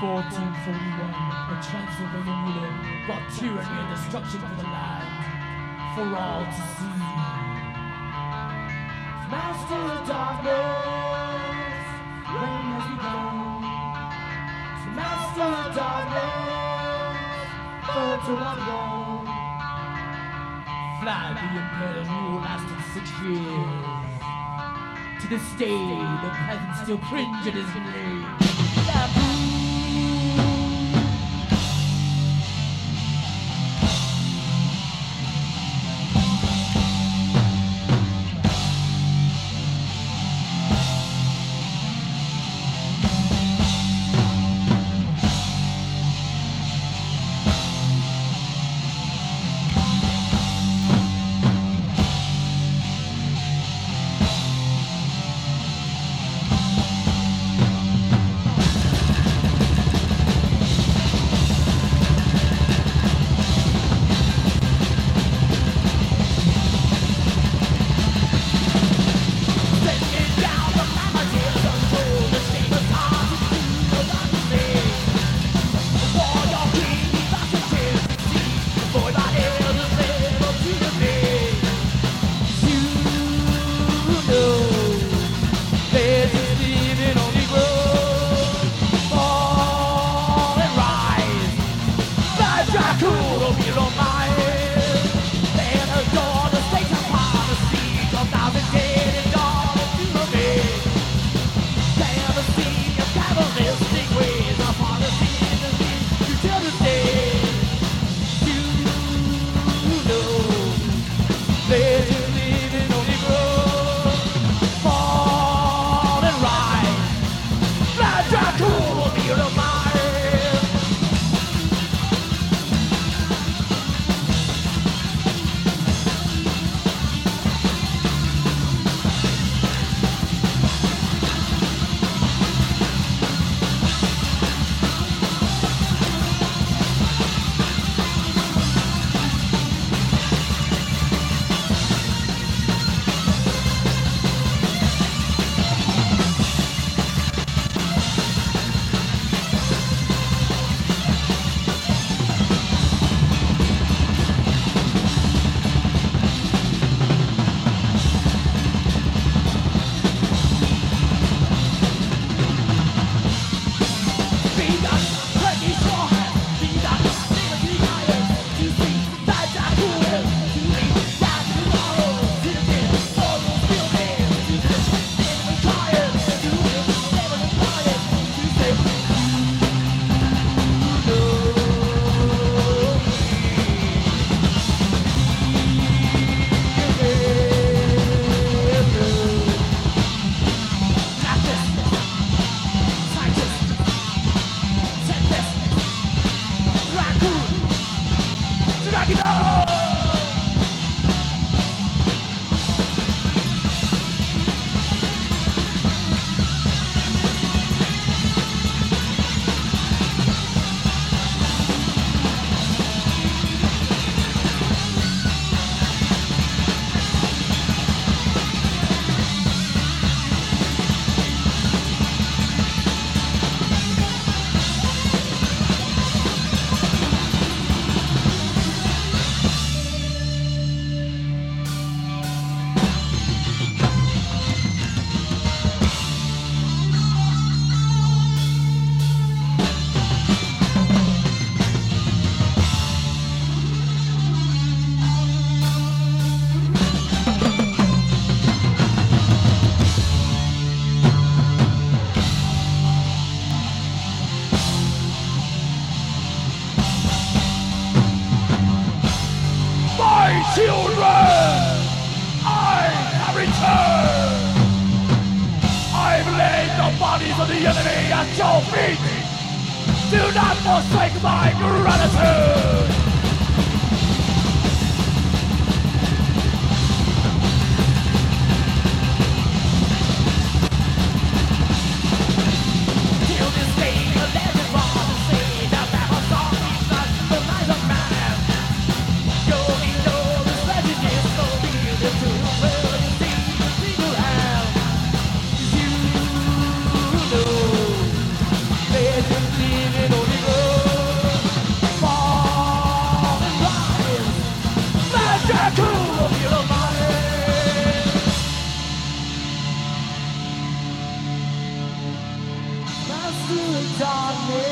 1441, a Transylvanian ruler brought tyranny and destruction to the land for all to see. Master of darkness, reign has begun. Master of darkness, to our throne. Vlad the Impaler rule lasted six years. To this day, the peasants still cringe at his name. Children, I have returned. I've laid the bodies of the enemy at your feet. Do not forsake my gratitude. darkness.